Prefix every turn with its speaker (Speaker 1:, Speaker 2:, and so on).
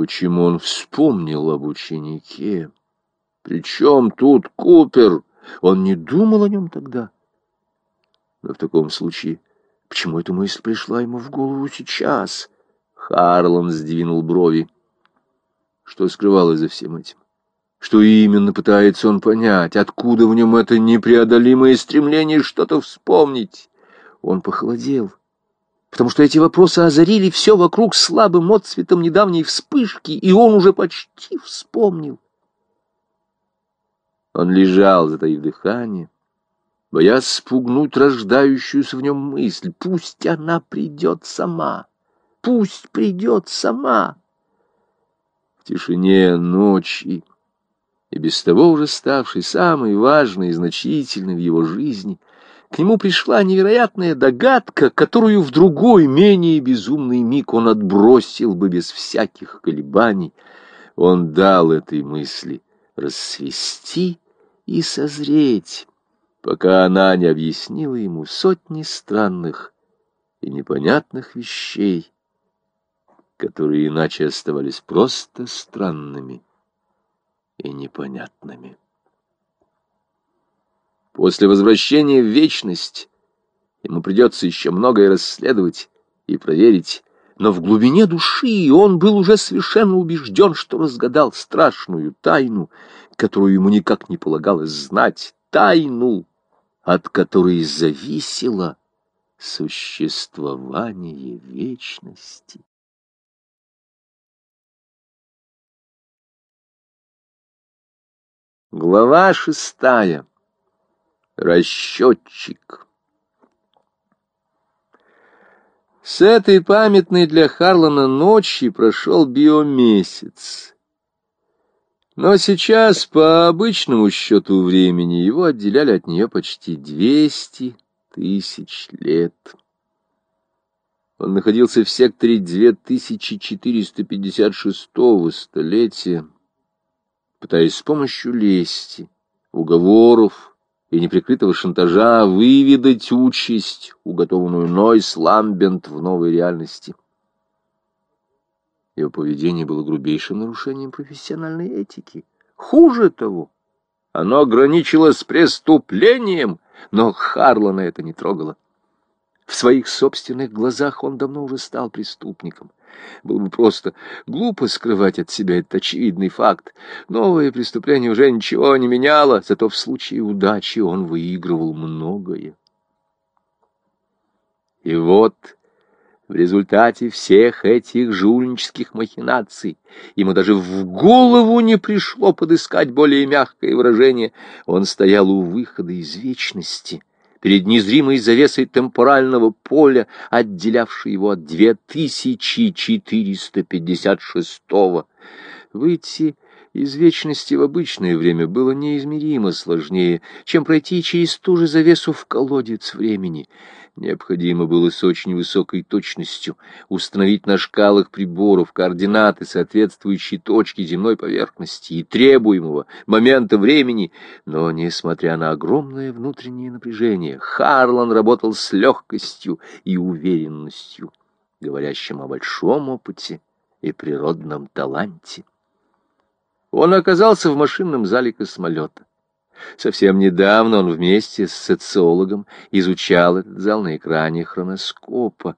Speaker 1: Почему он вспомнил об ученике? Причем тут Купер? Он не думал о нем тогда. Но в таком случае, почему эта мысль пришла ему в голову сейчас? Харлан сдвинул брови. Что скрывалось за всем этим? Что именно пытается он понять? Откуда в нем это непреодолимое стремление что-то вспомнить? Он похолодел, потому что эти вопросы озарили все вокруг слабым отцветом недавней вспышки, и он уже почти вспомнил. Он лежал, затаив дыхание, боясь спугнуть рождающуюся в нем мысль. Пусть она придет сама, пусть придет сама. В тишине ночи, и без того уже ставшей самой важной и значительной в его жизни, к нему пришла невероятная догадка, которую в другой, менее безумный миг он отбросил бы без всяких колебаний. Он дал этой мысли расцвести и созреть, пока она не объяснила ему сотни странных и непонятных вещей, которые иначе оставались просто странными и непонятными. После возвращения в вечность ему придется еще многое расследовать и проверить, но в глубине души он был уже совершенно убежден, что разгадал страшную тайну, которую ему никак не полагалось знать, тайну, от которой зависело существование вечности. Глава шестая. Расчетчик. С этой памятной для Харлана ночи прошел биомесяц. Но сейчас, по обычному счету времени, его отделяли от нее почти двести тысяч лет. Он находился в секторе 2456 столетия, пытаясь с помощью лести, уговоров, и неприкрытого шантажа выведать участь, уготованную Нойс Ламбент в новой реальности. Его поведение было грубейшим нарушением профессиональной этики. Хуже того, оно ограничилось преступлением, но Харлана это не трогало. В своих собственных глазах он давно уже стал преступником. Было бы просто глупо скрывать от себя этот очевидный факт. Новое преступление уже ничего не меняло, зато в случае удачи он выигрывал многое. И вот... В результате всех этих жульнических махинаций ему даже в голову не пришло подыскать более мягкое выражение. Он стоял у выхода из вечности, перед незримой завесой темпорального поля, отделявшей его от 2456-го. Выйти из вечности в обычное время было неизмеримо сложнее, чем пройти через ту же завесу в колодец времени. Необходимо было с очень высокой точностью установить на шкалах приборов координаты соответствующей точки земной поверхности и требуемого момента времени, но, несмотря на огромное внутреннее напряжение, Харлан работал с легкостью и уверенностью, говорящим о большом опыте и природном таланте. Он оказался в машинном зале космолета. Совсем недавно он вместе с социологом изучал этот зал на экране хроноскопа.